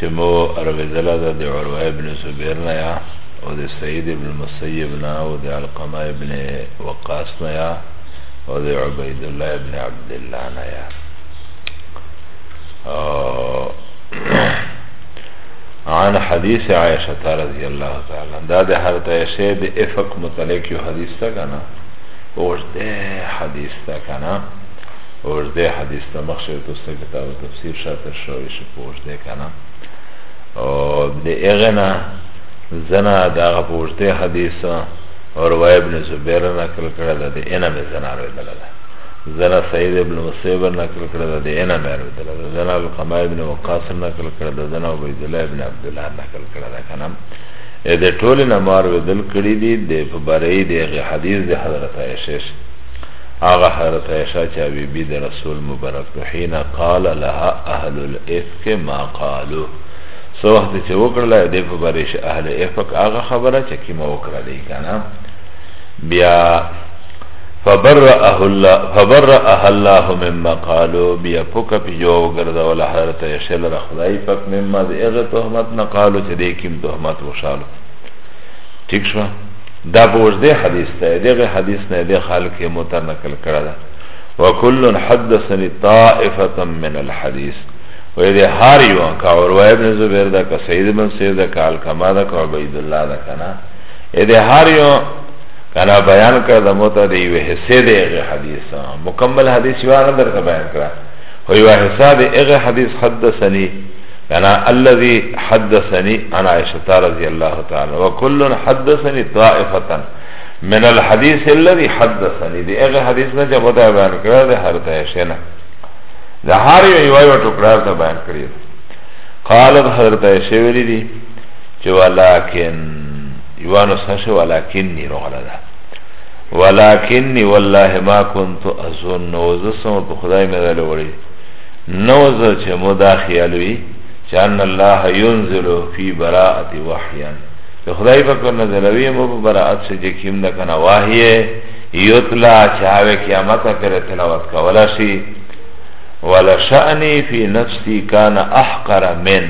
چه مو ارویدلا دا دی عروه ابن زبیر نیا او دی سعید ابن مسیب نا او دی علقمه ابن وقاس نیا او دی عبیدالله ابن عبدالله نیا عن حدیث عائشة رضی اللہ تعالی دا دی حضرت عائشة دی افق متعلق یو حدیث تا کنا اوش دی حدیث تا کنا اوږدې حدیث ته مخ شوی تاسو ته کتاب تفسیر شاته شوی شي په اوږدې که نه او د هغې نه زنا د هغه په اوږدې حدیث عروه ابن زبیر نقل کړې ده د انه مې زنا اورېدله ده زنا سعید ابن مصیب نقل کړې ده د انه مې اورېدله ده زنا القما ابن وقاص نقل کړې ده زنا عبیدالله ابن عبدالله نقل کړې ده که نه د ټولې نه ما اورېدل کړي دي د په باره یې د هغې حدیث د حضرت عایشې هغه حضرت عائشہ چې بی بی د رسول مبارک نو حين قال لها اهل الافك ما قالوا سو وخت چې وکړل د په بری شه اهل افك هغه خبره چې کیما وکړه دی کنه بیا فبرأه الله فبرأه الله مما قالوا بیا پوک په جو ګرځا ول حضرت عائشہ لر خدای پاک مما دغه تهمت نه قالو چې دې کیم تهمت وشالو ٹھیک شو دا په وجده حدیث ده دغه حدیث نه د خلق متر نقل کړه ده وکل حدثني طائفه من الحديث و دې هر یو کا اور وای ابن زبیر دا کا سید بن سید دا کا الکما دا کا عبید الله دا کنا دې هر یو کنا بیان کړ د موته دی وه حصے دی هغه حدیث مکمل حدیث یو نه درته بیان کړه هو یو حصہ دی هغه حدیث حدثني کنا الذي حدثني عن عائشه رضي الله تعالى وكل حدثني طائفه من الحديث الذي حدثني دي اغه حدیث نه چې خدای بیان کړه ده هر ته شنه ده هر یو یو ټوکړه ته بیان کړی قالت حضرت عائشه ویلي دي چې ولکن یوانو سشه ولکن نی روغله ده ولكني والله ما كنت اظن وزسم بخدای مدل وړي نوزه چه مدا خیالوی چه ان الله ينزلو فی براعت وحیان چه خدای پاک پر نزلوی مو پر براعت سے جه کم دکن وحیه یطلا چه آوه قیامت پر تلاوت کولا شی ولا شأنی فی نفسی کان احقر من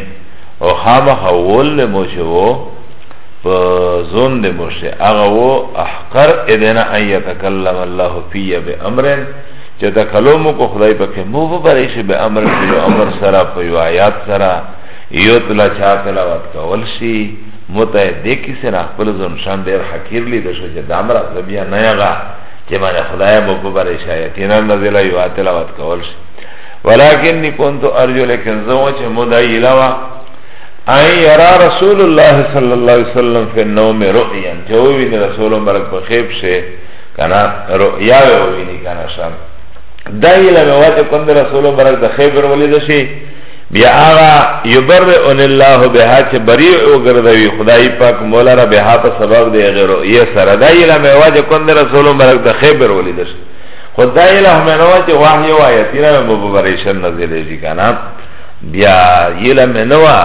او خامخ اول موشه وو په زون د موشه هغه وو احقر اذن ان يتکلم الله فی بامرن چه دا کلومو کو خدای پاکی مو ببریش بی امر کلو امر سرا پیو آیات سرا یوتلا چا تلاوات کول شی متا دې کې سره خپل ځون شان ډېر حقیر لید شو چې د امر بیا نه یغا چې باندې خدای مو په بر شایتینا نزل یو تلاوت کول شي ولکنی كنت ارجو لكن زو چې مدایلا وا اي يرى رسول الله صلى الله عليه وسلم في النوم رؤيا جو وین رسول مبارک په خیب شه کنا رؤیا ویني کنا شان دا یله مواته کوم د رسول برک د خیبر ولید شي بیا آغا یبرئ الله بها چې بری او ګرځوي خدای پاک مولا را بها په سبب دی غیر یې سره دا یله مواته کوم د رسول برک د خیبر ولید شي خدای له منوا چې وحی او آیاتنا مبارشن نازل دي کنا بیا یله منوا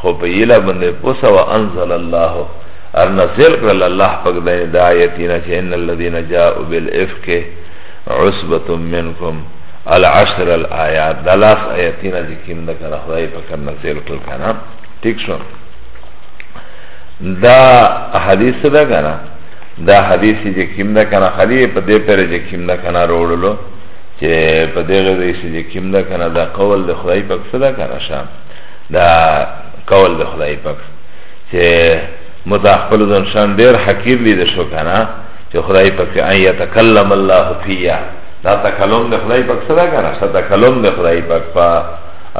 خو په یله باندې پوسه وانزل الله ار نزل کرل الله پاک دنی دا آیتینا چه ان الذین جاؤ بالعفق عصبت منکم العشر الآیات دا لاس آیتینا چه کم دا کنا خدای پاک نزل کرل کنا ٹھیک شو دا حدیث دا کنا دا حدیث چه کم دا کنا خلیه پا دی پر چه کم دا کنا روڑلو چه پا دی غزی چه کم دا کنا دا قول دا خدای پاک صدا کنا شا دا قول دا خدای پاک چه متا خپل ځان شان ډیر حقیر لید شو کنه چه خدای پاک سے ان یتکلم الله فیا دا تکلم د خدای پاک سره کنه څه تکلم د خدای پاک په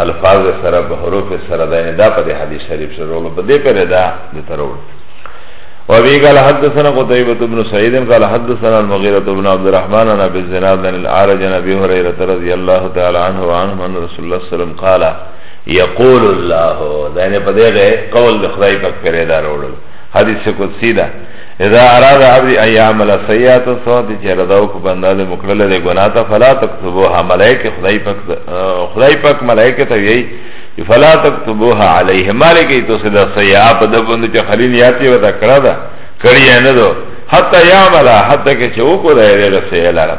الفاظ سره په حروف سره دا نه دا په حدیث شریف سره ورو په دې پره دا د ترور وابي قال حدثنا قتيبة بن سعيد قال حدثنا المغيرة بن عبد الرحمن عن ابي الزناد عن الاعرج عن ابي هريرة رضي الله تعالى عنه وعنه ان رسول الله صلى الله عليه وسلم قال یقول الله دا یعنی په دغه قول د خدای پاک پرې دا راوړل حدیث قدسی دا اذا اراد عبد ایام السیئات صوت چې رداو کو بنده د مکړل د ګناه ته فلا تكتبوها ملائکه خدای پاک خدای پاک ملائکه ته وی فلا تكتبوها علیه ملائکه تو صدا سیئا په د بنده چې خلیل یاتی وتا کړه دا کړی نه دو حتی یعمل حتی کې چې وکړه دې رسې لاره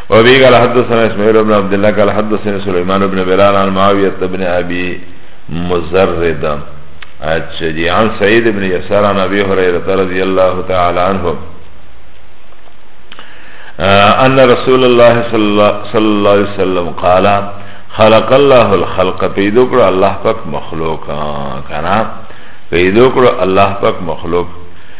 وبه قال حدثنا اسماعيل بن عبد الله قال حدثنا سليمان بن بلال عن معاوية بن أبي مزرد اچھا جی عن سعید بن یسار عن ابی حریرت رضی اللہ تعالی عنہ ان رسول الله صلی اللہ علیہ وسلم قال خلق الله الخلق پیدو کرو اللہ پاک مخلوق کنا پیدو کرو اللہ پاک مخلوق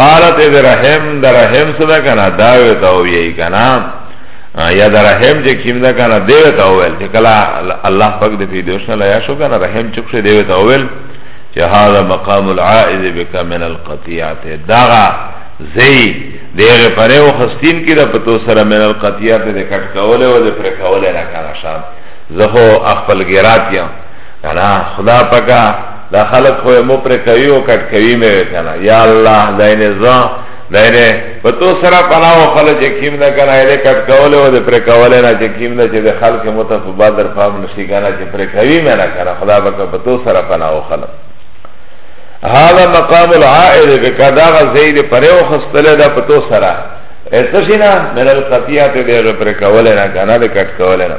قالت اذ رحم دا رحم صدا کنا داوی تاو یهی کنا یا دا رحم چه کم دا کنا دیوی تاویل چه کلا اللہ پاک دی فیدوشن لیا شو کنا رحم چکش دیوی تاویل چه هذا مقام العائد بکا من القطیعت داغا زی دیغه پره و خستین کی دا پتو سره من القطیعت دی کٹ کوله و دی پر کوله نکانا شام زخو اخفل گیرات یا کنا خدا پاکا دا خلق خوی مو پر کوی و کٹ کوی میں ویتنا یا اللہ دین زن دین و تو سرا پناو خلق چه کم دا کنا ایلی کٹ کولی و دا پر کولی نا چه کم دا چه دا خلق متفبا در فهم نشی کنا چه پر کوی میں نا کنا خدا بکا پا تو سرا پناو خلق هذا مقام العائد بکا دا غزید پریو خستلی دا پا تو سرا ایسا شینا من القطیعات دیگه پر کولی نا کنا دا کٹ کولی نا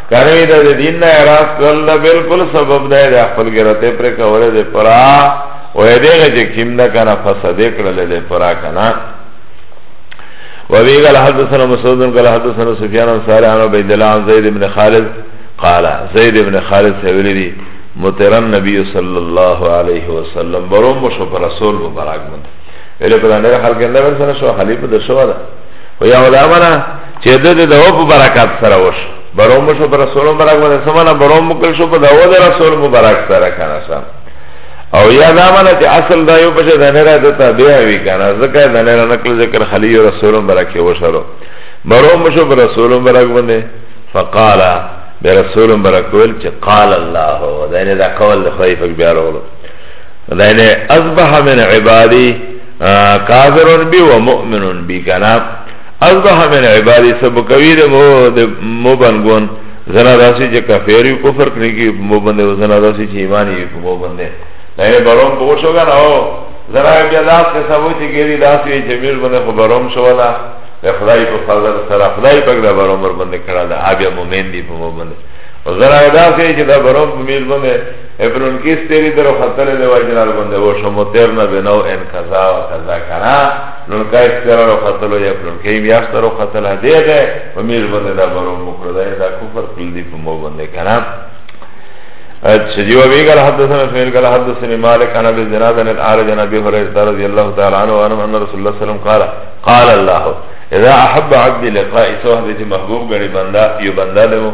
کاری دا دی دین نا اراز کرل دا بلکل سبب دا دی اخفل گرته پر کوله دی پرا و دیغه چه کم دا کنا فسده کرل دی پرا کنا وابي قال حدثنا مسعود قال حدثنا سفيان بن صالح عن عبيد الله عن زيد بن خالد قال زيد بن خالد سويلي دي متر النبي صلى الله عليه وسلم بروم شو رسول مبارك من ویلی پدانه خلق اندر سره شو خلیفه در شو ده و یا دا منا چه ده ده ده په برکات سره وش بروم شو پر رسول مبارک باندې سمانا بروم مکل شو په داو ده رسول مبارک سره کنه سم او یا دا منا چه اصل دا یو پشه ده نره ده تا بیا وی کنه ذکر ده نره نکل ذکر خلی و رسول مبارک وشرو بروم شو پر رسول مبارک باندې فقالا بیا رسول مبارک ویل چه قال الله ده نه ده قول ده خیفک بیا رولو ده نه اصبح من عبادی کافرون بی و مؤمنون بی کنا اصبح من عبادی سب کوی ده مو بنگون زنا داسی چه کفیری کفر کنی که مو بنده و زنا داسی چه ایمانی که مو بنده لئے برون بوشو گا نو زنا بیا داس که سبو چه گیری داسی چه میر بنده خو برون شو دا ده خدای پا فضل سر خدای پاک ده برون بر بنده کرا ده آبیا مومن دی پا مو بنده و زنا داسی چه ده برون میر بنده ابن انکیس تیری درو خطل دی وجنا البنده و شمترنا بنو ان قضا و قضا کنا لنکا استیرا رو خطلو یا ابن انکیم یاستا رو خطل حدیقه و میر بنده دا برو مکرده دا کفر کل دی پا مو بنده کنا اچھا جی وبی قال حدثنا اسماعیل قال حدثنا مالک عن ابي زناد عن الاعرج عن ابي هريره رضي الله تعالى عنه وعن ان رسول الله صلى الله عليه وسلم قال قال الله اذا احب عبد لقاء صحبه محبوب غني بندا يبندا له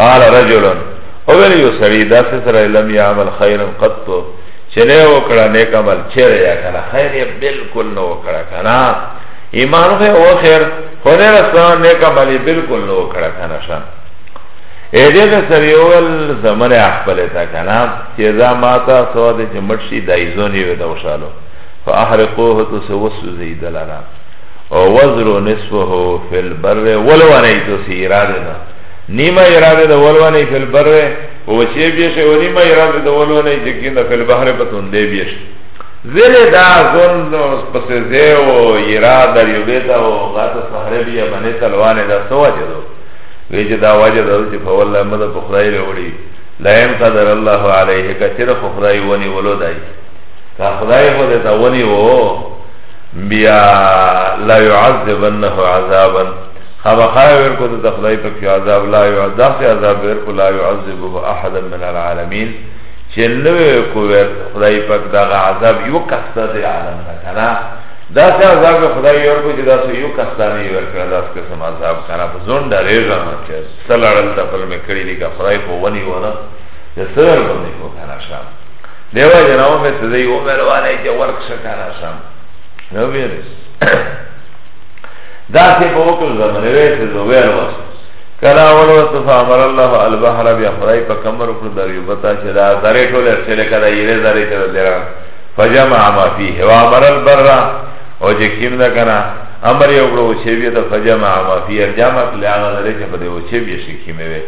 قال رجل اول یو سړی دا سره لم يعمل خيرا قط چنه وکړه نیک عمل چیرې یا کنه خیر یې بالکل نو وکړه کنه ایمان خو او خیر خو نه رسول نیک عمل یې بالکل نو وکړه کنه شان اې دې د سریول زمره خپل تا کنه چې ځا ماتا سو دې چې مرشي دایزونی و دا وشالو فاحرقوه تو سوس زید لنا او وزر نصفه فی البر ولو انیتو سی اراده نیما اراده د ولونه فل بر وچه بیش و نیما اراده د ولونه چې کینده فل بحر په توندې بیش زله دا زون پس زه او اراده یو بیتا او غات سحر بیا باندې تلوانه دا سو وجدو وی چې دا وجه ده چې په والله مده په خدای وروړي لا يم قدر الله عليه کثیر خو خدای ونی ولودای که خدای خو دې تا ونی وو بیا لا يعذبنه عذابا خامخای ورکو د خدای په کې عذاب لا یو عذاب ته عذاب ورکو لا يعذبه احد من العالمین چې نو کو ور خدای پاک دا عذاب یو کسته دی عالم نه کنه دا څه عذاب خدای ورکو چې دا څه یو کسته نه ورکړه دا څه سم عذاب کنه په زون ډارې ځم چې سلړل ته په مې کړی دی خدای په ونی ونه د سر باندې کو کنه شام دیو جناو مې څه دی عمر والے چې ورک شکارا شام نو ویریس داسې په وکړ زمنوي چې زویل وس کله اول وس فامر الله البحر بیا خدای په کمر وکړ د یو بتا چې دا درې ټوله چې لکه دا یې درې ته درا فجمع ما فيه وامر البر او چې کیم دا کنه امر یو کړو چې بیا د فجمع ما فيه جمع کله هغه درې چې په دې و چې بیا شي کیمه وي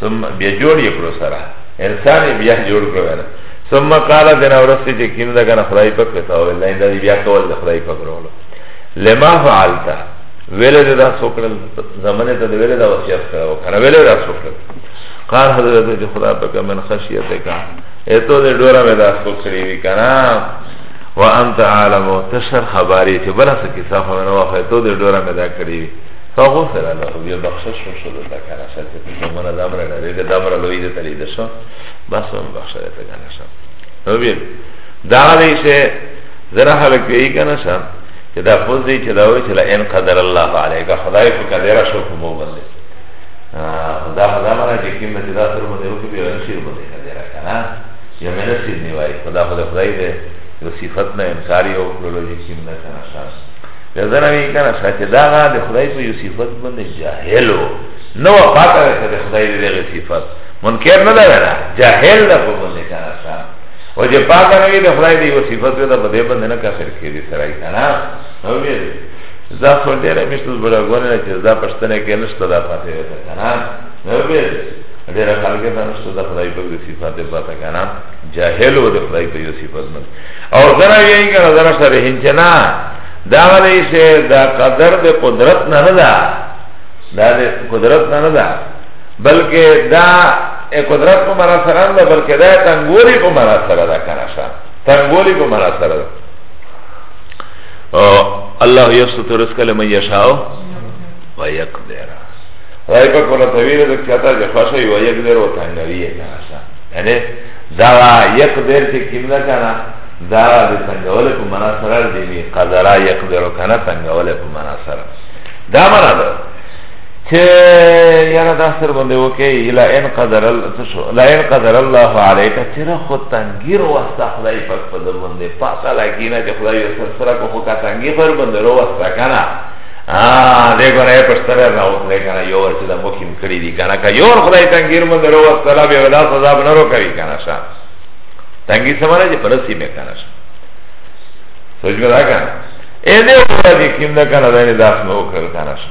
ثم بیا جوړ یې کړو سره انسان بیا جوړ کړو نه ثم قال دنا ورسته چې کیم دا کنه خدای په کته او الله دې بیا کول د خدای په کړو لما فعلتا ویلی ده دا سوکرل زمانه تا ده ویلی ده وصیت کرده و کنه ویلی ده سوکرل قال حضرت جی خدا پکا من خشیت کا ایتو ده دورا می ده سوکری وی کنه و انت عالم و تشر خباری چه بلا سکی صافا من وفا ایتو ده دورا می ده کری وی فغفر له بیا بخشش شو شو ده کنه شد که زمانه دامره ده ده دامره لوی ده تلی ده شو بس من بخشش ده کنه شو نو بیا دعا دیشه زنا خلق یې کنه شه چې دا خو دې چې دا وایي چې لا ان قدر الله علیک خدای په قدر شو په مو باندې دا خدا مانا چې کوم چې دا سره باندې وکړي به نشي باندې قدر کنه یا مې نصیب نه وایي خدا خدای خدای دې د صفات نه انکار یو کولو چې کوم نه کنه شه دا زنا وی کنه شه چې دا د خدای په یو صفات باندې جاهلو نو پاکه ده خدای دې دې صفات منکر نه ده جاهل ده په باندې کنه شه او جه پاکا نوی ده خدای ده یو صفت ده پا ده بنده نه کافر که ده سرائی کنا نو بیه ده زا خور دیره مشتوز بڑا گونه ده چه زا پشتنه که نشتا ده پاته ده کنا نو بیه ده دیره خلقه ده نشتا ده خدای پاک ده صفت ده پاته کنا جاهل و ده خدای پاک یو صفت نه او زنا یهی کنا زنا شده هنچه نا دا غلی شه دا قدر ده قدرت نه ده دا ده قدرت نه ده بلکه دا قدرت په مرا سره ده بلکه دا تنګوري په مرا سره ده کنه شا تنګوري په مرا سره ده الله يبسط رزق لمن يشاء ويقدر راي په کوله تویره د چاته چې خوښه وي ويقدر او تنګوي کنه شا یعنی دا يقدر چې کیملا کنه دا د تنګول په مرا سره دی قدرا يقدر کنه تنګول په مرا سره دا مرا ده چه یاره دا سر بنده وکی لئن قدر لئن قدر الله علیکا چرا خود تنگی رو وستا خدای پاک پا در بنده پاتا لگینا چه خدای سر سرا کو خوکا تنگی پر بنده رو وستا کنا ده کنه یه پشتر را وکلی کنه یو ور چه دا مکیم کری دی کنه که یور خدای تنگی رو بنده رو وستا لا بی ودا سزاب نرو کری کنه شا تنگی سمانه چه پرسی می کنه شا سوچ می دا کنه ایده خدا دی کم دا کنه دا نی داس نو کر کنه شا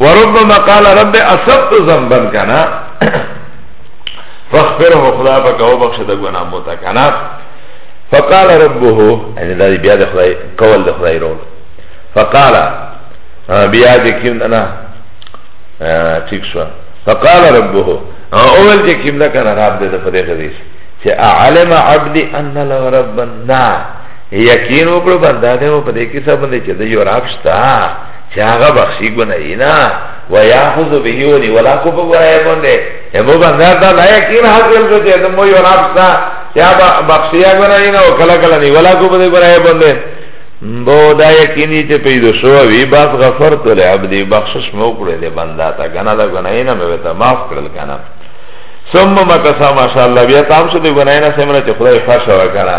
وربما قال رب اصبت ذنبا کنا فاغفره خدا پاک او بخش د ګناه مو تا کنا فقال ربه یعنی دا بیا د خدای قول د خدای رول فقال بیا د کیم نه ٹھیک شو فقال ربه اول چې کیم نه کنه رب دې په دې غدیش چې علم عبد ان له رب النار یقین وکړو بنده دې په دې کې څه باندې چې د یو رب شته چه آغا بخشی گناهی نا و یاخذ بهی و نیولا کو پا گناهی بنده امو بندر دا لایق این حاصل شو چه دمو یو نفسا چه آبا بخشی گناهی نا و کلا کلا نیولا کو پا گناهی بنده بو دا یقینی چه پیدو شو وی باز غفرت لعبدی بخشش مو کرده ده بنده تا گناه دا گناهی نا مویتا معاف کرده کنا ثم مکسا ماشاءالله بیا تام شده گناهی نا سمنا چه خدای فرش وکنا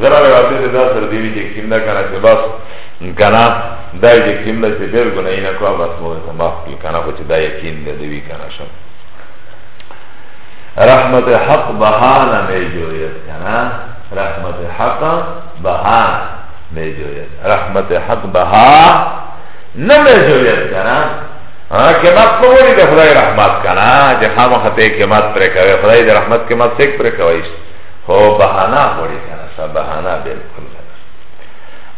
زرا روایتو سے دا سر دیوی جی کم دا کنا چه بس کنا دا جی کم دا چه بیر گنائی نکوا بس موز سماف کل کنا خوچ دا یقین دا دوی کنا شم رحمت حق بهانه می جوید کنا رحمت حق بهانه می جوید رحمت حق بها نه می جوید کنا کمات نوری ده خدای رحمت کنا جه خامو خطه کمات پر کوي خدای ده رحمت کمات سیک پر کوي خو بهانه غوړي کنه سا بهانه بالکل کنه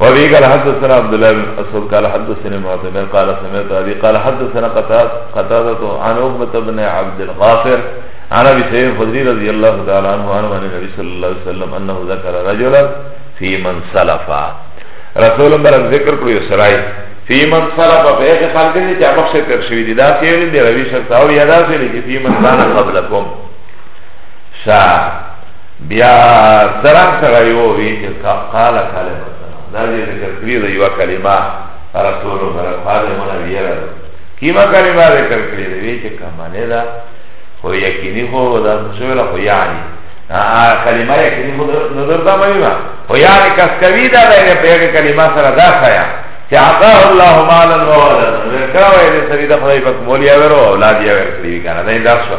وابي قال حدثنا عبد الله بن اسود قال حدثني معتمر قال سمعت ابي قال حدثنا قتاده قتاده عن عقبه بن عبد الغافر عن ابي سعيد الخدري رضي الله تعالى عنه عن النبي صلى الله عليه وسلم انه ذكر رجلا في من سلف رسول الله ذکر کړو سړی في من سلف په هغه حال کې چې هغه څه تر شوی دی دا چې دی روي شخص او یادا سره چې في من كان قبلكم شا بیا سران سره یو وی چې قال کلمه دا دې ذکر کړی دا یو کلمه رسول الله قال من ویرا کیما کلمه ذکر کړی دی وی چې کمانه دا خو یقیني خو دا شولا خو یعنی کلمه یقیني خو نظر دا مې ما خو یعنی کس کوي دا دې په یوه کلمه سره دا خیا چې عطاه الله مالا و ولدا ورکړه وې دې سړي د خدای په مولیا ورو اولاد یې ورکړي کنه دا شو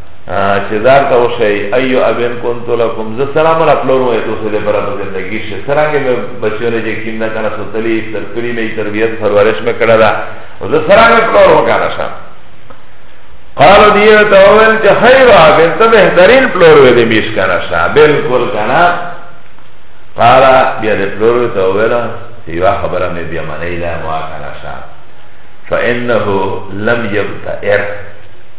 چیزار تا وشئی ایو ابن کنت لکم ز سلام را پلورم ای تو سلی برا پا زندگی شی سرانگی میں بچیونے جے کیم دا کنا سوتلی ترکری میں تربیت پرورش میں کڑا دا ز سرانگی پلورم کانا شا قالو دیو تا اول چه خیر آبن تا بہترین پلوروی دی میش کانا شا بلکل کانا قالا بیا دی پلوروی تا اولا سیوا خبرہ میں بیا منی دا موا کانا شا فإنه لم يبتئر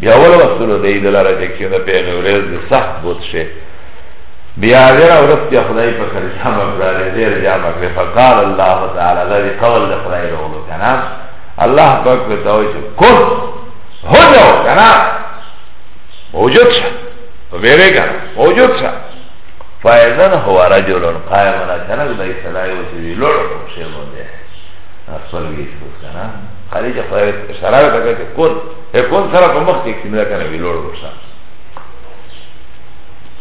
بیا ول وصلو دی دلاره چې کینه پیغه ورځ د سخت بوت شه بیا غره ورځ چې خدای په کړی سم کړی زیر جامه کړی فقال الله تعالی الذي قول خدای له ولو کنه الله پاک په توي چې کول هو جو کنه موجود شه ویره کنه موجود شه فایزن هو رجل قائم على کنه دای سلای او چې لور شه مونږه اصل ویښ کنه خارج خدای شرایط هغه کول اکون سره په مخ کې کینه کنه ویلوړ ورسا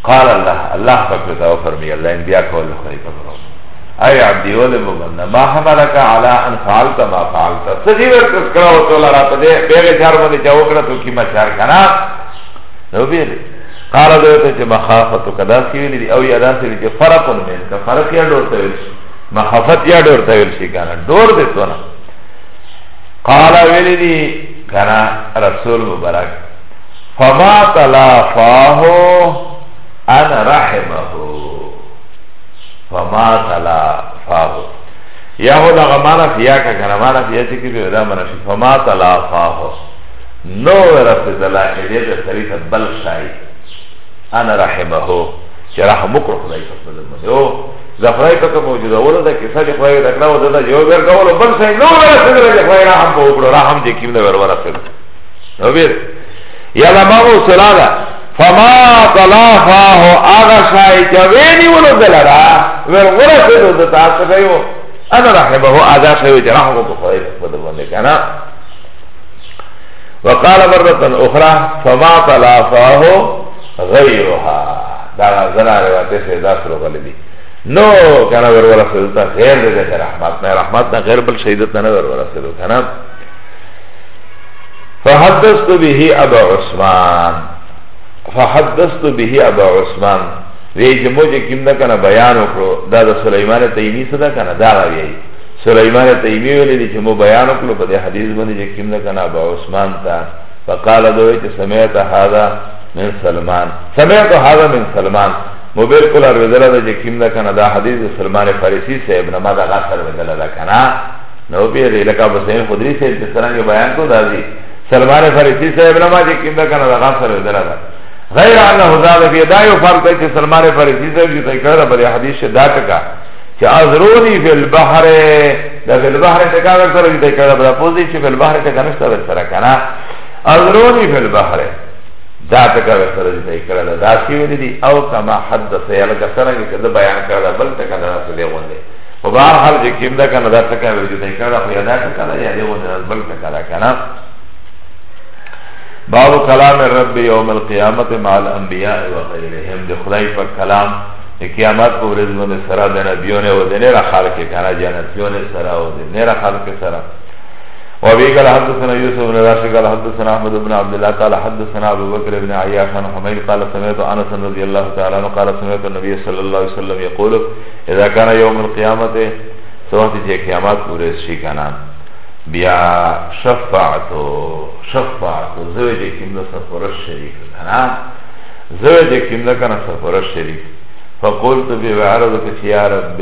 قال الله الله پاک ته فرمی الله ان بیا کول خو یې کړو اي عبد ول مبن ما حملك على ان فعلت ما فعلت سدي ورت کراو تو لرا ته دې به چار باندې چاو کړه تو کی ما چار کنا نو به قال دې ته چې مخافت کدا سی ویلې او یادا سی چې فرق نه مې کا فرق یا ډورته ویل مخافت یا ډورته ویل شي کنه ډور دې تو نه قال ویلی دی کنا رسول مبارک فما تلافاه ان رحمه فما تلافاه یا هو دا غمانا فیا کا کنا مانا فیا چی کی بیودا مانا فی فما تلافاه نو رب دلا ایدی دا سریت بل شای انا رحمه چه رحمه کرخ دای فصل المنیو زخرای پکې موجوده ور ده کیسه د خدای د کړه و ده یو ور کول بل څه نو ورسېدل چې خدای رحم په وکړو رحم دې کیم نه ور ورسېد نو بیر یا لما و سلالا فما طلافاه اغا شای جوینی ولو دلرا ور ورسېد د تاسو غيو انا رحمه ادا شای چې رحم په خدای په دونه کنه وقال مرة أخرى فما طلافاه غيرها دا زنا روایت سے دا سر غلی دی نو کنا ور ور سیدو تا غیر دے دے رحمت نا رحمت نا غیر بل شیدت نا ور ور سیدو کنا فحدثت به ابا عثمان فحدثت به ابا عثمان وی جمو جه کم دا کنا بیان اکرو دا دا سلیمان تیمی صدا کنا دا غا بیئی سلیمان تیمی ویلی دی جمو بیان اکرو پا دی حدیث بندی جه کم دا کنا ابا عثمان تا فقال دوی چه سمیت هادا من سلمان سمعت هذا من سلمان مو بالکل ارویدلا دا جکیم دا کنا دا حدیث دا سلمان فارسی سے ابن ما دا غاص ارویدلا دا کنا نو پی ری لکا بسین خدری سے جس طرح کے بیان کو دا دی سلمان فارسی سے ابن ما جکیم دا کنا دا غاص ارویدلا دا غیر اللہ حضاد فی دا یو فرق ہے چه سلمان فارسی سے جو تکر دا بری حدیث دا تکا چه ازرونی فی البحر دا فی البحر تکا دا سر جو تکر دا بری پوزی چه فی البحر تکا نشتا بر سر کنا ازرونی فی البحر دا تکا به سره دی کړه دا داسې ویل دي او کما حدث یا لکه څنګه چې د بیان کړه بل تکا دا څه دی غونډه په بهر حال چې کیم دا کنه دا تکا به دی کړه خو یا دا تکا یا دی غونډه بل تکا دا کنه باب کلام رب یوم القیامت مع الانبیاء و غیرهم د خدای په کلام قیامت په ورځ باندې سره د نبیونه او د نه را خلق کنه جنتیونه سره او د نه را خلق سره وابي قال حدثنا يوسف بن راشد قال حدثنا احمد بن عبد الله قال حدثنا ابو بكر بن عياش عن حميد قال سمعت انس رضي الله تعالى عنه قال سمعت النبي صلى الله عليه وسلم يقول اذا كان يوم القيامه سوات جي قيامات پورے شي کنا بیا شفاعت شفاعت زوی جي کیم نو سفرش شریک کنا زوی جي کیم نو کنا سفرش شریک فقلت بي عرض يا رب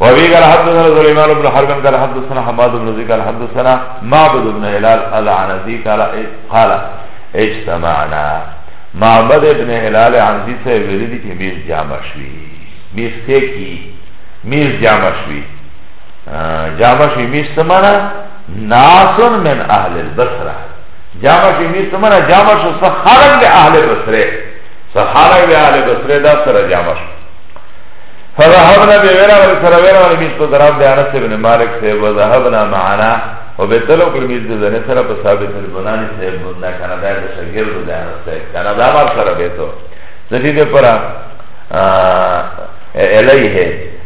وابي قال حدثنا سليمان بن حرب قال حدثنا حماد بن زيد قال حدثنا معبد بن هلال العنزي قال قال اجتمعنا معبد بن هلال العنزي سے ویلی دی کہ میز جامع شوی میز سے کی میز جامع شوی جامع شوی میز سمانا ناسن من اهل البصره جامع شوی میز سمانا جامع شو سخرن لے اهل بصره سخرن لے اهل بصره دا سر جامع شوی فذهبنا بغير على سرابير على ميز قدرات دي انس بن مالك سيب وذهبنا معنا وبتلو كل ميز دي زنه سره په ثابت البناني سيب بندا کنه دا د شاګرد دي انس سيب کنه دا مر سره بيتو زدي دي پر الیه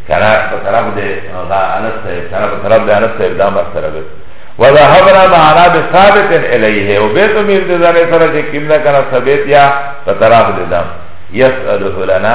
کنه په طرف دي دا انس سيب کنه په طرف دي انس سيب دا مر سره بيتو وذهبنا معنا بثابت الیه وبتلو ميز دي زنه سره چې کیمنا کنه ثابت یا په طرف دي دا يسأله لنا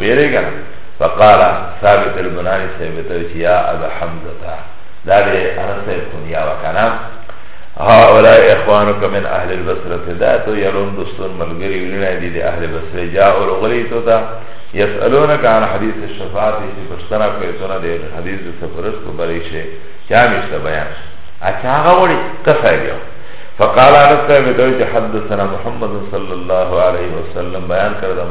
ویره کنه فقال ثابت البنانی صاحب ته چې یا ابا حمزه تا دا دې انس صاحب کنیا وکنا هؤلاء اخوانك من اهل البصره دا تو يرون دوستون ملګری ولنا دي دي اهل بصره جاء اور غلی تو تا يسالونك عن حديث الشفاعه چې پښتنه کوي څونه دې حدیث د سفرس په بری شي چا مشته بیان اچھا هغه وړي کسای دی فقال انس صاحب ته حدثنا محمد صلى الله عليه وسلم بیان کړم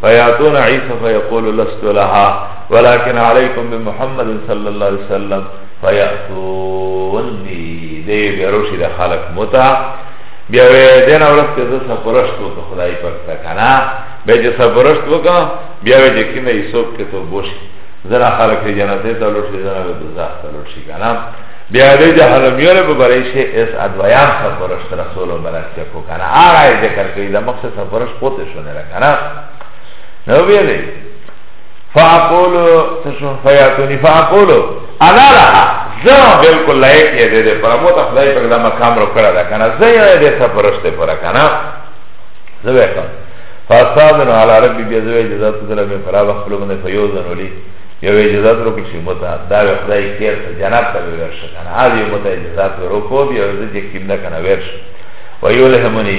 فیاتون عیسی فیقول لست لها ولكن علیکم بمحمد صلی اللہ علیہ وسلم فیاتونی دی بیروشی دا خالق متا بیا وی دین اورس که زه سپرشت وکړه خدای پاک ته کنه بیا چې سپرشت وکړه بیا وی چې کینه یوسف کې تو بوش زنا خلق دی جنت ته لور شي زنا به دوزخ ته لور شي کنه بیا دې جهنميو له برای شي اس ادویان سپرشت رسول مبارک کو کنه هغه ذکر کوي دا مقصد سپرشت پوتې شو کنا نو بیا دی فاقولو تشو فیاتونی فاقولو انا لها زه بالکل لایق یې دې پر مو ته خدای په دغه مقام رو کړه دا کنه زه یې دې څه پرشته پر کنه زه وکم فاستاذن علی ربی بیا زه اجازه ته دلم پر هغه خپل باندې فیوزن ولی یو اجازه رو کې چې متا دا خدای کېر ته جناب ته ورش کنه هغه متا اجازه ورو کو بیا زه چې کیم نه کنه ورش ویولهمنی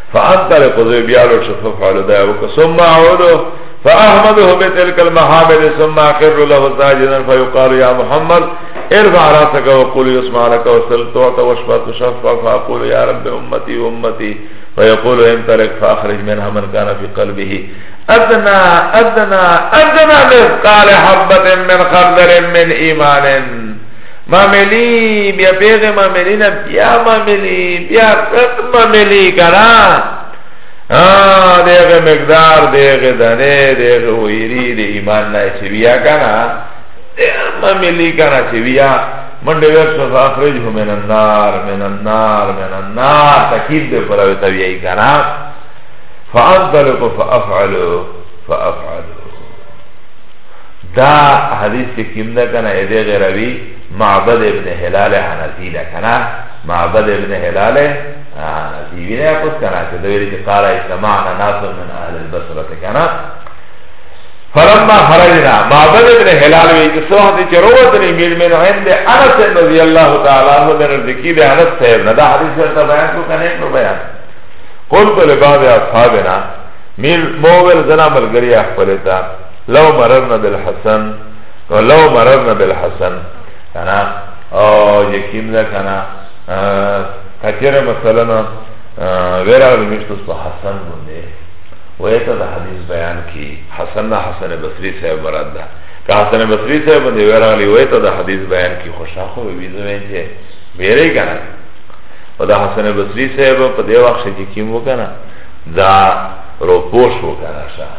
فانطلق زبيالو شفف على دعوك ثم عوده فأحمده بتلك المحامد ثم أخر له ساجدا فيقال يا محمد ارفع راسك وقول يسمع لك وسلطوت وشفى تشفى فأقول يا رب أمتي أمتي فيقول امتلك فأخرج منها من كان في قلبه أدنى أدنى أدنى مثقال حبة من خردل من إيمان معاملی بیا پیغه معاملی نه بیا معاملی بیا قط معاملی کرا دیغه مقدار دیغه دنه دیغه ویری دی ایمان نه چی بیا کنا معاملی کنا چی بیا منډه ورسو اخرج هم من النار من النار من النار تکید دی پر او تویی کنا فانطلق فافعلوا فافعلوا دا حدیث چه کم ده کنه ایده غیروی معبد ابن حلال حنفی ده کنه معبد ابن حلال حنفی ویده پس کنه چه دویلی چه قال اجتمعنا ناس من اهل البصرت کنه فلما خرجنا معبد ابن حلال وی چه سوحت چه روتنی میر من عند انس رضی اللہ تعالی عنہ در رزکی ده انس صحیب نده حدیث ورطا بیان کو کنه اکنو بیان قلت لبعض اصحابنا میر موغل زنا ملگری اخبرتا لو مررنا بالحسن نو لو مررنا بالحسن کنا او یکیم ده کنا کچره مثلا ویرا لمیشتوس په حسن بنده ویتا ده حدیث بیان کی حسن نه حسن بصری صاحب مراد ده که حسن بصری صاحب بنده ویرا لی ویتا ده حدیث بیان کی خوشا خو بیزو وینچه بیره کنا و ده حسن بصری صاحب په دی وقت شکی کیم وکنا ده روپوش وکنا شا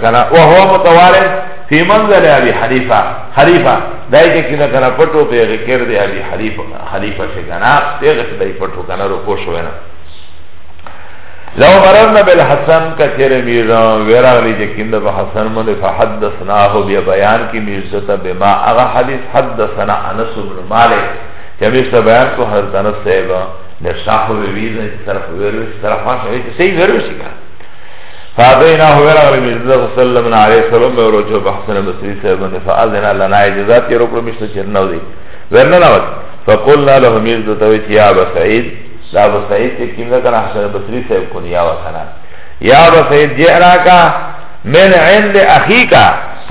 کنا وهو متوارد فی منزل ابی حنیفه حنیفه دای کې کنا کنا پټو په ذکر دی ابی حنیفه حنیفه څنګه کنا هغه څه دای پټو کنا رو پوښ وینا لو مررنا بالحسن کثیر میزان ویراغلی چې کینده په حسن باندې فحدثناه بیا بیان کی میزته بما هغه حدیث حدثنا انس بن مالک چې میزته بیان کو حضرت انس صاحب نه صاحب ویزه طرف ویروس طرفه شوی چې صحیح ویروس کړه فاتیناه ورغلی مې د وسلم نه علی سلام به ورچو بحثنا بصری صاحب نه فاذنا لنا اجازه یې ورکړو مې څه چرنه ودی ورنه نه ودی فقلنا له میر د توی چې یا ابو سعید دا ابو سعید چې کیم نه کنه حسن بصری صاحب کو یا وسنا یا ابو سعید جئنا کا من عند اخیک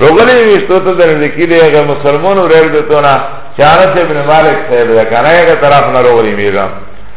روغلی وشتو ته در ذکی دی هغه مسلمان ورل دتونه چانه ابن مالک صاحب دا کنه هغه طرف نه روغلی میرم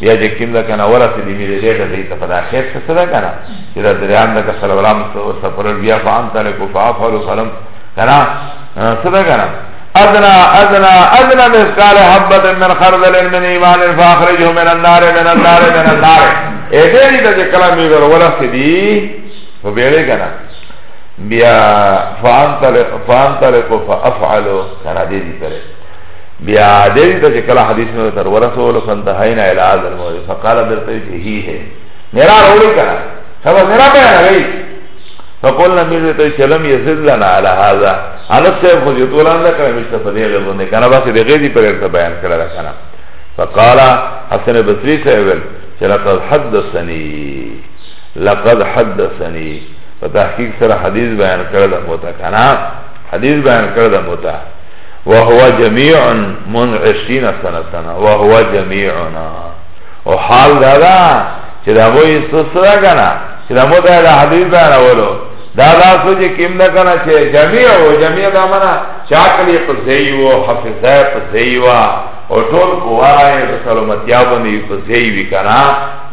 بیا چې کوم ده که نه ورسېدې مې د دې ډلې ته په دا خیر څه څه ده که نه چې دا درېیم ده که سلورام سفرل بیا فان تلکو فافعلو سلم که نه څه ده که نه ادنا ادنا ادنا مثقال حبت من خردل من ایمان فاخرجه من النار من النار من النار اے دیری دا جے کلام بیگر ولا سیدی تو بیرے کنا بیا فانتلقو فافعلو کنا دیدی کرے بیا دیوی تا چه کلا حدیث میں تر ورسول فانتحینا الى هذا الموضوع فقال درتوی چه ہی ہے میرا روڑی کنا سبا میرا بیانا گئی فقولنا میر دیتوی چه لم یزد لنا على هذا حالت صاحب خود یطولان لکنا مشتا فدیغ بنده کنا باسی دی غیدی پر ارتا بیان کرا لکنا فقال حسن بطری صاحب چه لقد حدثنی لقد حدثنی فتحقیق سر حدیث بیان کرده موتا کنا حدیث بیان کرده موتا وهو جميع من عشرين سنتنا وهو جميعنا او حال دادا چه دا مو ایسوس دا کنا چه دا مو دا دا حدیث بیانا ولو دا دا سو چه کم دا کنا چه جميع و جميع دا منا چه عقلی قضی و حفظه قضی و او ټول قوای د سلامتیا باندې په ځای وی کنا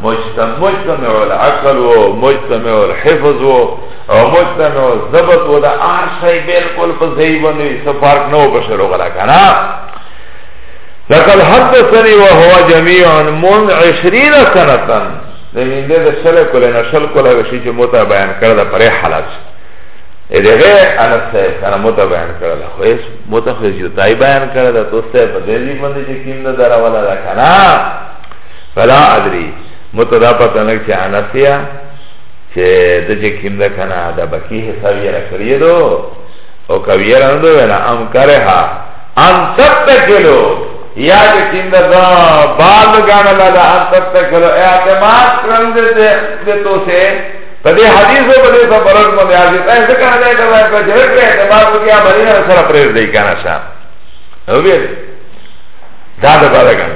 مجتمع العقل و مجتمع الحفظ و او مجتنو زبط و دا آر شای بلکل پا زیبانوی سفارک نو بشرو غلا کنا لقد حدثني وهو جميع من 20 سنه ده من ده ده شل کله نه شل کله وشي چې موتا بیان کړل ده پرې حالات دغه انا صاحب کنه موتا بیان کړل خو اس موتا خو یو تای بیان کړل ده تو صاحب دې دې باندې چې کیم نه درا ولا ده کنه فلا ادري موتا دا پته نه چې انا سیا چه ده چه کم ده کنه ده بکی حساب یرا کریه دو او کبی یرا ندو وینا ام کره ها ان تب تکلو یا چه کم ده ده بال گانا لده ان تب تکلو اعتماد کرن ده ده تو سه پا ده حدیث و پا ده سا برد من ده حدیث ایسا کنه ده ده باید پا جرد که اعتماد و کیا مدینه سر پریر ده کنه شا او بیده ده ده باید کنه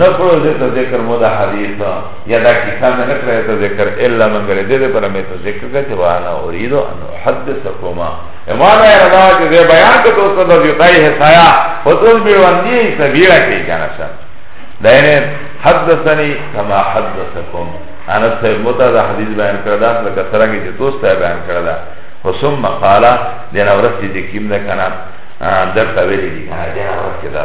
نکړو زه ته ذکر مو دا حدیث یا دا کیسه مې نکړه ته ذکر الا من غره دې پر مې ته ذکر کړه چې وانا اريد ان احدثكما ما نه رضا چې زه بیان ته تو څه د یتای حسایا او تو به وندي سبیره کې کنه شه دا نه حدثني كما حدثكم انا صاحب متا دا حدیث بیان کړه دا لکه څنګه چې تو څه بیان کړه دا ثم قال دنا ورسې دې کیم نه کنه در ته ویلې دي کنه دنا ورسې دا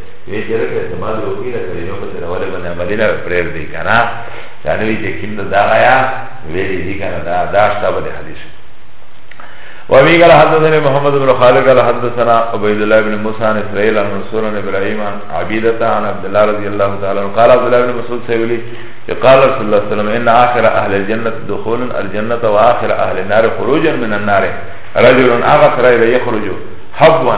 وی چې رکه اعتماد وکړي د کلمه په تیرولې باندې عملي نه پرېر دی که نه دا نه وي چې کیم نه دغه یا ویلي دي که نه دا دا شته به د حدیث وابي قال حدثنا محمد بن خالد قال حدثنا عبيد الله بن موسى عن اسرائيل عن منصور عن ابراهيم عن عبيدة عن عبد الله رضي الله تعالى عنه قال عبد الله بن مسعود سيولي قال رسول الله صلى الله عليه وسلم ان اخر اهل الجنه دخولا الجنه واخر اهل النار خروجا من النار رجل اغفر الى يخرج حبوا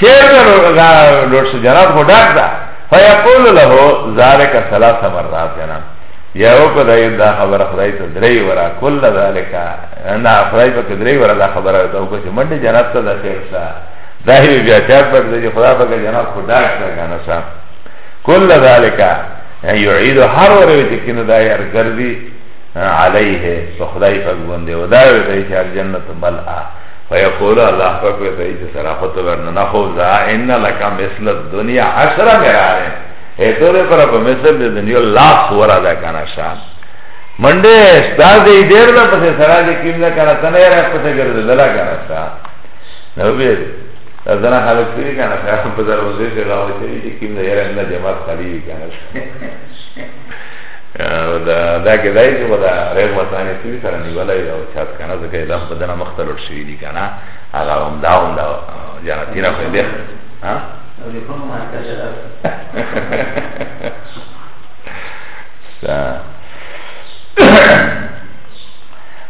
چیرته دا لوټ شو جنت خو ډک ده فیقول له ذالک ثلاث مرات جنت یا او په دای دا خبره خدای ته درې ورا کول ذالک نه خدای په درې ورا دا خبره ته کو چې منډه جنت ته داخل شه دا هی بیا چا پر دې خدا په جنت خو ډک ده کنه شه کول ذالک یعید هر ور وی چې کینه دا یار ګرځي علیه خدای په ګوندې وداوي ته چې جنت بلعه فیقول الله پاک به ته چې سره خو ته ورنه نه خو ذا ان لک مثل الدنيا عشر مرار اے تو دے پر په مثل د دنیا لاس ورا دا کنه شان منډه استاد دې ډېر نه پسې سره دې کیم نه کنه تنه را پسې ګرځي دلا کنه شان نو به زنا خلق سری کنه خیر په دروازه کې راوځي چې کیم نه یې نه جماعت خالی کنه دا دا کدای چې ودا غیر وطني سړي سره نیولای او چات کنه ځکه دا په دنه مختلف شي دي کنه هغه هم دا هم دا جنتی نه خو به ها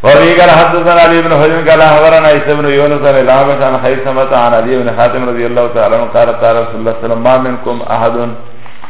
وفي قال حدثنا علي بن حجر قال اخبرنا عيسى بن يونس عن الهامش عن خيثمة عن علي بن حاتم رضي الله تعالى عنه قال قال رسول الله صلى الله عليه وسلم ما منكم احد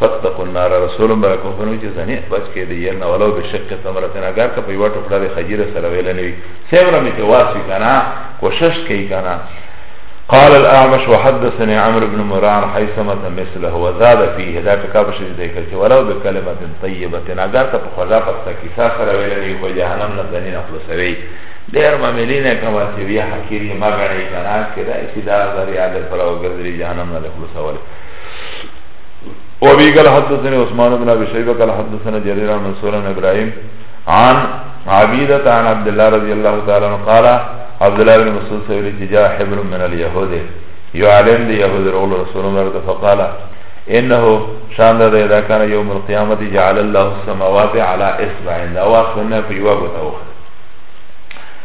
فتقوا النار رسول الله کوم فرمایي چې زنی بچ کې دی نه ولو بشق تمرتن اگر که په یو ټوکړه د خجیر سره ویل نه وي سیمره می ته واسي کنه کوشش کوي کنه قال الاعمش وحدثني عمرو بن مران حيثما مثله وزاد فيه دا کتاب شې دی چې ولو بكلمه طيبه اگر که په خدا پسته کې سره ویل نه وي جهنم نه زنی نه خلاصوي دیر معاملی نه کما چې بیا حقیری ما غړی کنه کړه چې دا ذریعہ د پر او ګرځي جهنم نه خلاصول وابي قال حدثنا عثمان بن ابي شيبه قال حدثنا جرير بن منصور بن ابراهيم عن عبيدة عن عبد الله رضي الله تعالى عنه قال عبد الله بن مسعود سئل جاء حبر من اليهود يعلم اليهود رسول الله صلى الله عليه فقال انه شان ذا اذا كان يوم القيامه جعل الله السماوات على اصبع دواس من في وقت اخر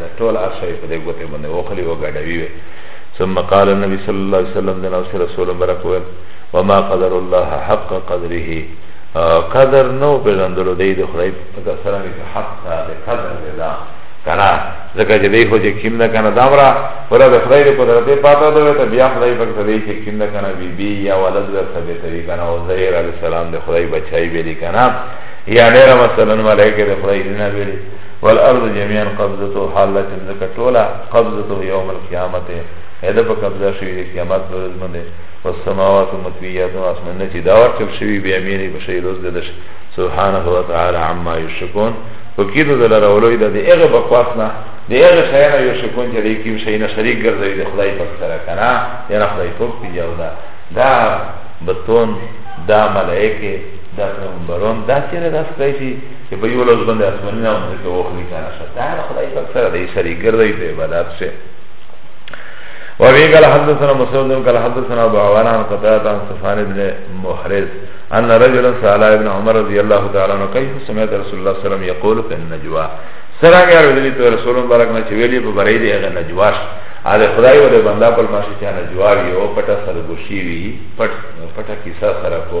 ده طول عرشوی پده گوته بنده وخلی و گڑوی وی ثم قال النبي صلى الله عليه وسلم دنا وسي رسول مبارك ويل وما قدر الله حق قدره قدر نو پیژندلو دی د خدای په سره می حق ده قدر ده کنا زکه چې دی خو چې کیم نه کنه دامرا ولا د خدای په قدرت پاته ده ته بیا خدای په قدرت کې کیم نه کنه بی بی یا ولد ور ثابت وی کنه او زهیر علی السلام د خدای بچای ویلی کنه یا ډیر مثلا ملائکه د خدای نه ویلی والارض جميعا قبضته حال لا چې ځکه ټوله قبضته يوم القيامت هدا په قبضه شوی د قیامت پر ورځ باندې والسماوات مطويات اسمان نه چې دا ورکل شوی به امیر په شی روز د سبحانه وتعالى عما يشركون وکید د لاره ولوی د هغه بکواس نه د هغه شی نه یو شکون چې د کیم شی نه شریک ګرځي د خدای په سره کنه یا خدای په پیجاو دا دا بتون دا ملائکه دا پیغمبرون دا چیرې دا ستای شي چې په یو لوز باندې اسمانونه او مځکه وخوري کنه ستاره خدای پاک سره دی سری ګرځي په عبادت سره وابي قال حدثنا مسعود قال حدثنا ابو عوان عن قتادة عن صفان بن محرز ان رجلا سأل ابن عمر رضي الله تعالى عنه كيف سمعت رسول الله صلى الله عليه وسلم يقول في النجوى سرنګ ورځلی ته رسول مبارک نه چې ویلي په برې دی هغه نجواش اده خدای ولې بندا پر ماشي چې نجوا وي او پټه سرګوشي وي پټ پټه کیسه سره کو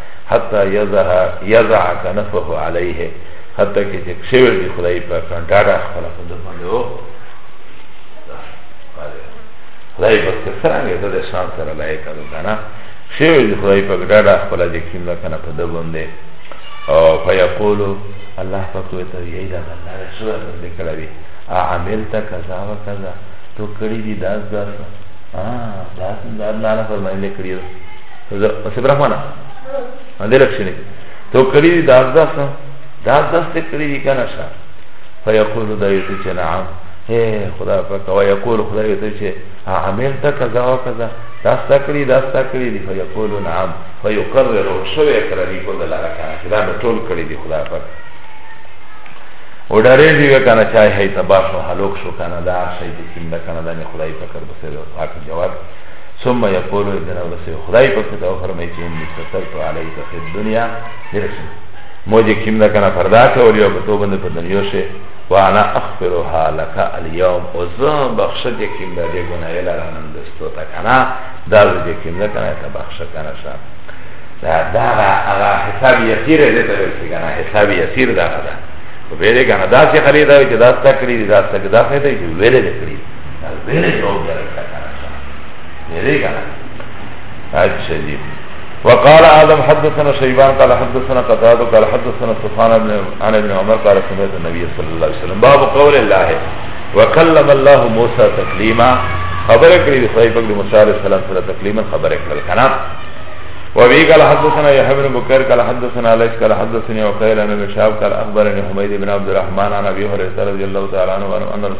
حتی یزع کنفه علیه حتی که چه کشور دی خدای پاک کن دادا خلا پندر مانده او خدای پاک کسرانگه تا ده شان سر لائک دو کنا کشور دی خدای پاک دادا خلا جکیم لکنه پندر بنده او فیقولو الله پاک ویتا ویئی دا بندر سوئر بنده کلوی اعمل تا کذا و کذا تو کری دی داس داس آه داس داس نانا فرمانی لکری دو سب رحمانه اندې لکشنه تو کړی دی دا داس دا داس ته کړی دی کنه شا فیقول دا یو چې نعم اے خدا پاک او یقول خدا یو چې عامل تا کذا او کذا داس تا کړی داس تا کړی دی فیقول نعم فیقرر شو اقرار دی کو دلاره کنه دا ټول کړی دی خدا پاک او ډارې دی کنه چای هي تباش او هلوک شو کنه دا شي چې څنګه کنه دا نه خدای پاک د سره پاک جواب ثم يقول ابن عباس خدای پاک ته او فرمایي چې ان سترت عليك في الدنيا درسم موجه کیم دا کنه پردا کول یو تو بند په دنیا شه وانا اغفرها لك اليوم او زه بخښه دې کیم دا دې ګناه اله رانن دستو تا کنه دا دې کیم دا کنه ته بخښه کنه شه دا دا هغه حساب یسیر دې ته ورسې کنه حساب یسیر دا دا په دې کنه دا څه خرید او چې دا څه کړی دا څه دا څه دې ویلې کړی از بیره یو بیره کتنشا بیره کنا اچھا جی وقال آدم حدثنا شیبان قال حدثنا قتادو قال حدثنا صفان عن ابن عمر قال سمیت النبی صلی اللہ علیہ وسلم باب قول اللہ وکلم اللہ موسیٰ تکلیما خبر کری صحیح پاک موسی علیہ السلام سره تکلیما خبر کړل کنا وابي قال حدثنا يحيى بن بكير قال حدثنا ليس قال حدثني وقيل انا بن شهاب قال اخبرني حميد بن عبد الرحمن عن ابي هريره رضي الله تعالى عنه ان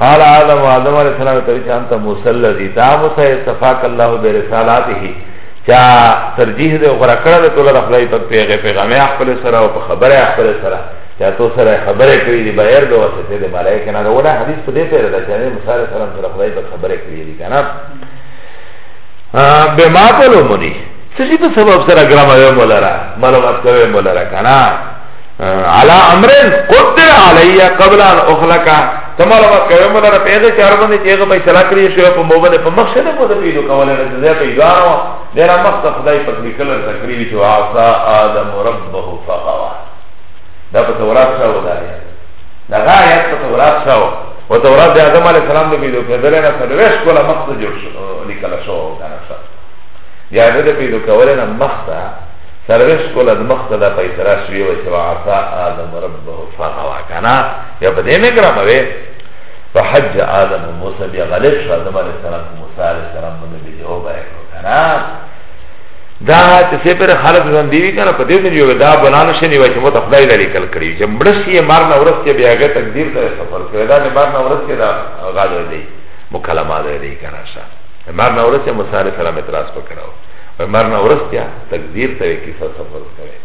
قال آدم آدم علیہ السلام تو چا انت موسی الذی تا موسی استفاق الله برسالاته چا ترجیح دے غرا کړل تو لر خدای په پیغه پیغام خپل سره او خبره خپل سره چا تو سره خبره کوي دی بغیر د واسطه د ملائکه نه ولا حدیث په دې پیره ده چې موسی علیہ السلام سره خدای په خبره کوي دی کنه به ما په لومړي سجی په سبب سره ګرامه وی مولرا معلومات کوي مولرا کنه علا امرن قدر علی قبل ان اخلقا تمالا ما کوي مولا را پیدا چار باندې چې هغه به صلاح کړی شو په مو باندې په مخ نه مو د پیډو کوله نه زه په یارو ډیر مخ ته خدای په لیکل تقریر شو عصا ادم ربه فغوا دا په تورات سره وداري دا غایت په تورات سره و تورات د ادم علی السلام د پیډو کېدل نه سره وښ کوله مخ ته جوړ شو لیکل شو کنه سره یا د پیډو کوله نه مخ ته سرویس کو لد مخته دا پیسرا شوی و چه وعصا آدم ربه فغوا کنا یا پا دی مگرم وی پا حج آدم و موسیٰ بیا غلط شو آدم علیہ السلام و موسیٰ علیہ السلام منو بی جواب ایکو کنا دا چه سی پر خالق زن دیوی کنا پا دیو نیو دا بلانو شنی وی چه موتا خدای لاری کل کریو چه مرسی مارنا ورس که بیا گه تقدیر تا سفر کرده مارنا ورس که دا غادر دی مکلمات دی کنا شا مر نه ورسته مصالح سره متراس پکړاو و مر نه ورسته تقدیر ته کی سره فرض کوي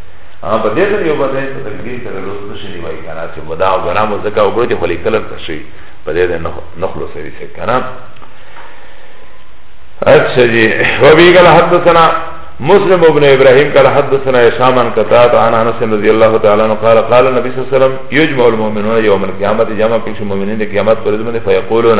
اما په دې سره یو بدای ته تقدیر سره لوس نشي دی وای کنه چې مدا او غرام زکا وګړو چې خلی کلر تشي په دې نه نخلو سری سره کنه اچھا جی و بی قال حدثنا مسلم ابن ابراهيم قال حدثنا هشام عن قتاده عن انس رضي الله تعالى عنه قال قال النبي صلى الله عليه وسلم يجمع المؤمنون يوم القيامه جمع كل مؤمنين قيامت پر ذمه فيقولون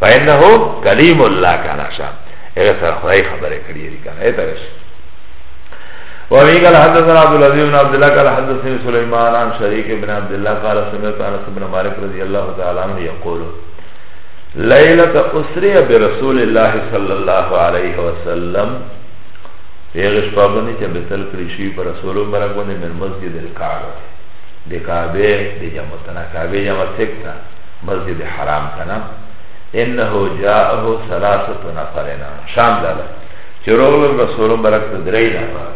فإنه كليم الله كان شا اغه سره خدای خبره کړی دی کنه ایته وش وابي قال حدثنا عبد العزيز بن عبد الله قال حدثني سليمان عن شريك بن عبد الله قال سمعت انس بن مالك رضي الله تعالى عنه يقول ليله اسري برسول الله صلى الله عليه وسلم پیغه شپه باندې چې بتل کړی شي پر رسول مبارک باندې من مسجد الکعبه د کعبه د جمعتنا کعبه جمع سکتا مسجد حرام کنا انه جاءه ثلاثه نفرنا شام دالا چه رغل رسول برکت دری نفر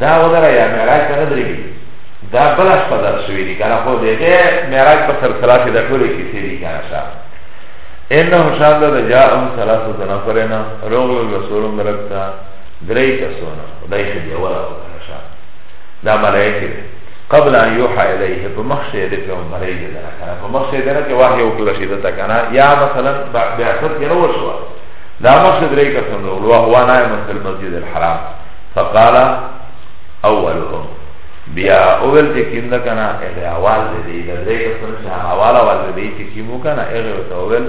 دا ودرا یا معراج کنه دری بی دا بلاش پدر شوی دی کنه خو دیگه معراج پا سلسلا که دا کولی کسی دی کنه شام انه شام دالا جاءه ثلاثه نفرنا رغل رسول برکت دری کسونا خدای خدای ولا کنه شام دا ملائکه قبل ان یوحا الیه په مخشه د پیغمبري په مخه ده نه چې واه یو کله شي دته کنه یا مثلا بعثت کې نو شو دا مخه درې قسم نو لو هو نه مثل مسجد الحرام فقال اولهم بیا اول چې کیم ده کنه هغه اول دې دې درې قسم چې اول اول دې چې کیمو کنه هغه ته اول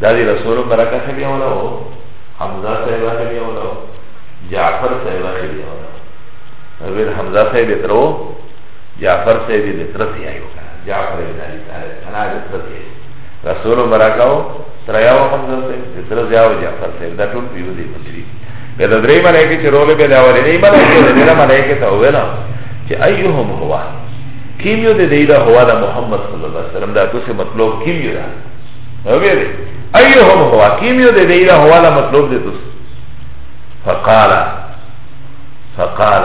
دا دی رسول برکه څه بیا ولا هو حمزه صاحب څه بیا ولا هو جعفر صاحب څه بیا ولا ویل حمزه صاحب ترو جعفر صاحب د تر سیایو جعفر ابن ابي طالب انا د تر سیایو رسول برکاو تریاو حمزه صاحب د تر سیایو جعفر صاحب دا ټول پیو دي مجری به د درې ملایکه چې رول به دا ورې نه ملایکه د دې ملایکه ته ویلا چې ايهم هو کیم یو د دې دا هو دا محمد صلی الله علیه وسلم دا څه مطلب کیم یو دا نو به دې ايهم هو کیم یو د دې دا هو دا مطلب دې تاسو فقال فقال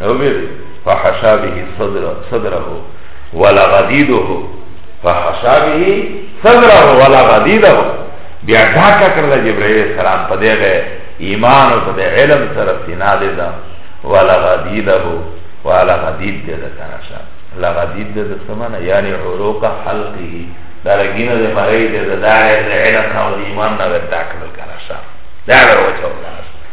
نو به فحشا به صدر صدره ولا غديده فحشا به صدره ولا غديده بیا ډاکا کړل جبرائیل السلام په دغه ایمان او په علم سره سینا دې دا ولا غديده ولا غديد دې دا تنشا لا غديد دې سمانه یعنی عروق حلقه دا رګینه دې مړې دې دا علم او ایمان نه ډاکل کړه شا دا ورته وکړه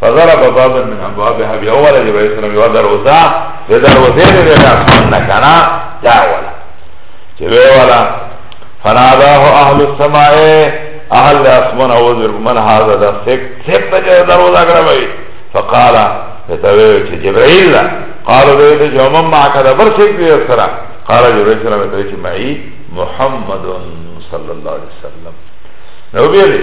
فضرب بابا من ابوابها بیا ولا دی وای سره یو دروازه د دروازې نه دی نه کنه دا ولا چې وی ولا فناداه اهل السماء اهل الاسمان اوذر من هذا ده سک سک ته دروازه کړوي فقال فتوی چې جبرائیل قال دوی ته جو مم معك ده بر سک دی سره قال جبرائیل سره ته چې معي محمد صلی الله علیه وسلم نو بیلی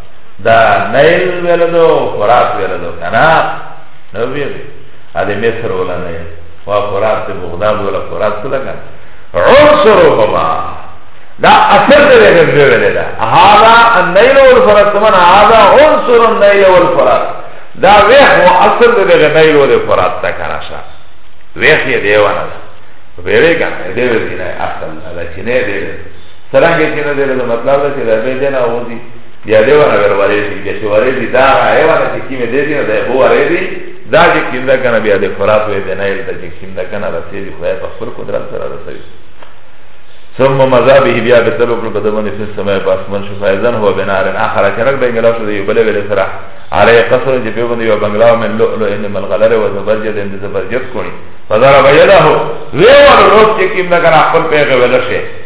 دا نیل ولدو فرات ولدو کنا نو بیا دی اده مصر ولا نیل و فرات ته بغداد ولا فرات څه لگا عنصرهما دا اثر دې غږې ویل دا هاذا النیل والفرات کما هاذا عنصر النیل والفرات دا ویخ و اثر دې غږې نیل والفرات تا کنا شا ویخ یې دیوانه ده ویری کنه دې ویری نه اصل دا چې نه دې سرانګې چې نه دې مطلب دا چې دې نه اوځي بیا دی ونه ور ورېږي بیا چې ورېږي دا هغه ونه چې کیمې دی دی نو دا هو ورېږي دا چې کیم ده کنه بیا د فرات وې د نایل ته چې کیم ده کنه رسېږي خدای په خپل قدرت سره رسوي ثم مزا به بیا به تلو کړو قدمه نفس السماء پاس من شو فایزن هو بنار اخر کنه به انګلا شو دی بلې بلې سره علی قصر چې په باندې یو بنگلا من لؤلؤ ان من غلره و زبرجد ان زبرجد کونی فضرب یده وی ور روز چې کیم ده کنه خپل پیغه ولشه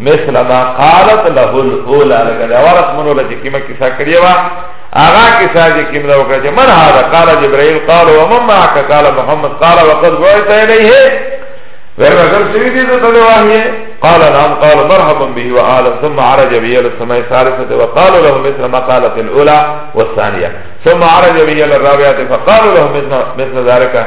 مثل ما قالت له الاولى لکه دا ورس منو لکه کیمه کسا کړی وا آغا کسا جی کیم دا وکړه من هذا قال جبرائیل قال ومن معك قال محمد قال وقد بعث الیه ور وکړ سوی دې ته له وحی قال نعم قال مرحبا به وآل ثم عرج به الى السماء الثالثه وقال له مثل ما قالت الاولى والثانيه ثم عرج به الى الرابعه فقال له مثل مثل ذلك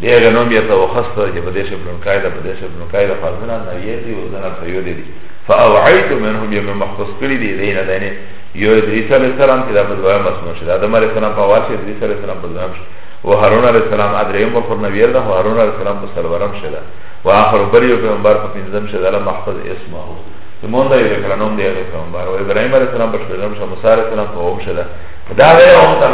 دی هغه نوم یې ته وخسته چې په دې شي پلونکای ده په دې شي پلونکای ده فاضله نه یې دی او زنه ته یو دی فاوعیت منهم یې مې مخصوص کړی دی دی نه دی یو ادریس علیه السلام چې دا په دوه مسموم شي دا د مر سلام په واشه ادریس علیه السلام په دوه شي و هارون علیه السلام ادریم په خور نبی الله هارون علیه السلام په سلورم شي دا و اخر بل یو پیغمبر په پنځم شي دا محفظ اسمه زمون دا یو کړه نوم دی هغه پیغمبر او ابراهیم علیه السلام په شپږم شي موسی علیه السلام په اوم شي دا دا یو هم تر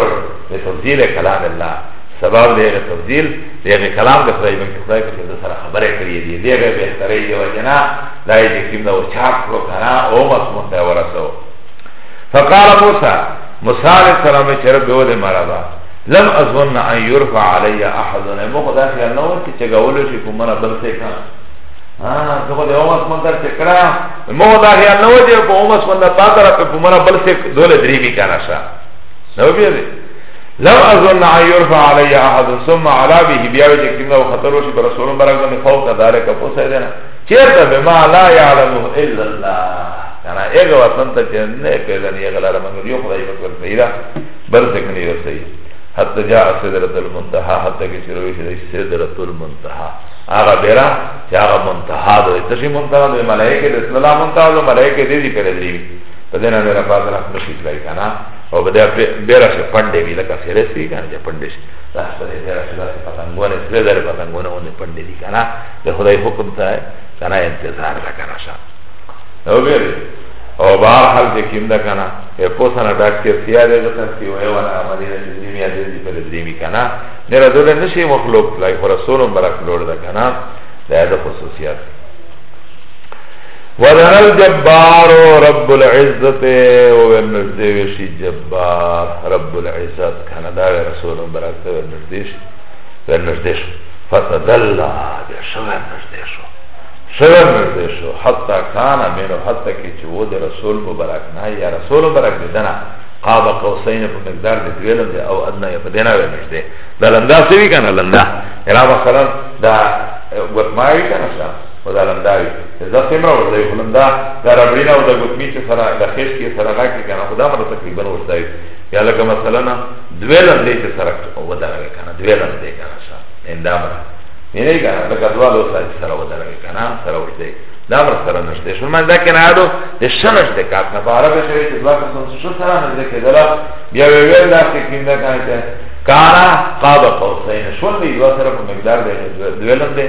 په تفصیل کلام الله سبب دیگه تبدیل دیگه کلام ده خدای بنک خدای کسی ده سر خبره کریه دی دیگه بہتره دی و جنا دای جکیم ده و چاک کرو کنا او مصمون ده ورسو فقال موسا موسا علیہ السلام چرا بیو ده مرابا لم اظن ان يرفع علي احد مو خدا خیال نو چې چګولو شي کومه بل څه کا ها ته خو د اومس مندر چې کړه مو خدا خیال نو چې په اومس مندر پاتره په کومه بل څه دوله درې می کنه شا نو بیا لم اظن ان يرفع علي احد ثم على به بیا چې کیمه او خطر وشي پر رسول برک باندې فوق ذلك پوسه دینا چیرته به ما لا يعلم الا الله انا ایغه وطن ته چې نه پیدا نه غلا رمن یو خدای په کور پیدا بر څه کني رسي حتى جاء سدرة المنتهى حتى کې شروع شي سدرة المنتهى هغه بیره چې هغه منتهى ده تشي منتهى ده ملائکه د اسلام منتهى ده ملائکه دې دې کړې دي په دې نه نه پاتره نشي کړی کنه او بده بیره شه پنده وی لکه سره سی کنه چې پنده شي دا سره بیره شه داسې پتنګونه سره در پتنګونه ونه پنده دي کنه د خدای حکم ته کنه انتظار ده کنه شه او بیره او بار حال چې کیم ده کنه په پوسنه ډاکټر سیا دې ته سی وای ولا عملی نه دې میا دې دې په دې می کنه نه را دول نه شي مخلوق لای رسولم برک لور ده کنه دا د خصوصیات ودن الجبار رب العزت وویل نزده وشی جبار رب العزت کانا داوی رسول براکتا ویل نزده شی ویل نزده شو فتدلا بیا شویر نزده شو شویر نزده شو حتی کانا منو حتی که چه وود رسول مبرک نا یا رسول مبرک دیدنا قاب قوسین په مقدار د دویلم دی او ادنا یا پدینا وی نشته دا لندا سوی کنه لندا الا مثلا دا ورماوی کنه و دا لنداوی دا سمرا ورداوی خو لندا دا ربرینا و دا گتمی چه سرا دا خیش کی سرا غا کی کانا خدا مرا تقریبا ورداوی یا لکه مثلا نا دوی لندی چه سرا و دا لگه کانا دوی لندی کانا شا اندا مرا نینه کانا لکه دوا لو سا چه سرا و دا لگه کانا سرا ورداوی دا مرا سرا نشده شون من دا کنا دو ده شنش ده کات نا بارا بشوی چه دوا کسان شو سرا نزده که دلا بیا ویویل دا سکیم دا کانا چه کانا قاب قوسین شون دی دوا سرا پا مقدار ده دوی لنده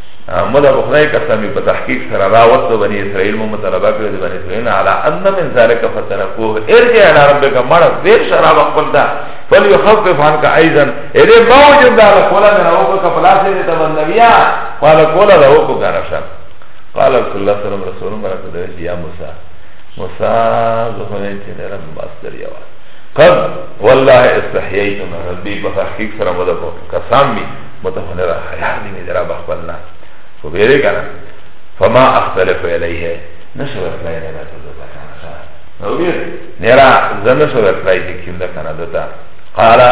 مولا بخاری قسمی په تحقیق سره راوت د بنی اسرائیل مو مطالبه کړی د بنی اسرائیل علی ان من ذلک فتنکوه ارجع الی ربک مړه دې شراب خپل دا فل يخفف عنك ايضا اې باوجود دا کولا نه او کو خلاص دې ته بندویا قال کولا دا او کو غرشه قال رسول الله صلی الله علیه وسلم مرته دې یا موسی موسی زخمه چې نه رب ماستر یو قد والله استحییت من ربی په تحقیق سره مده کو قسم می متهنه را خیار دی میده را بخبرنا سو بیره کنه فما اختلف علیه نشو ورکلای نه دتا دتا کنه شا نو بیر نیرا زنشو ورکلای دی کم ده کنه دتا قالا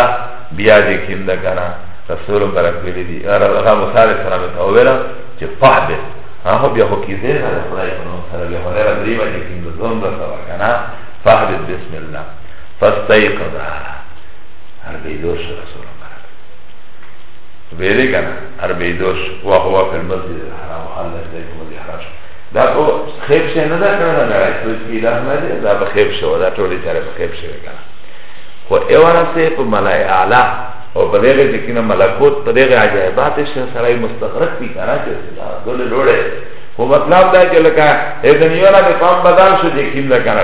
بیا دی کم ده کنه رسول برک ویلی دی رغا مصالح سلامت اولا چه فحبه هو بیا خو کیزه نه ده خدای کنه سره بیا خدای را دریبا دی کم ده زون ده سوا کنه فحبه بسم الله فاستیقظا هر بیدور شو رسول ویلی کنه اربیدوش و هو فی المسجد الحرام حال داشته په مسجد حرام دا کو خیب شه نه دا کنه دا لړای سوچ کی دا نه دی دا په خیب شو دا ټوله چاره په خیب شو کنه خو ایوارا سه په ملای اعلی او په دغه چې کنه ملکوت په دغه عجایبات شه سړی مستغرق کی کنه چې دا دل لوړه خو مطلب دا چې لکه اې دنیا نه په بدل شو چې کیم نه کنه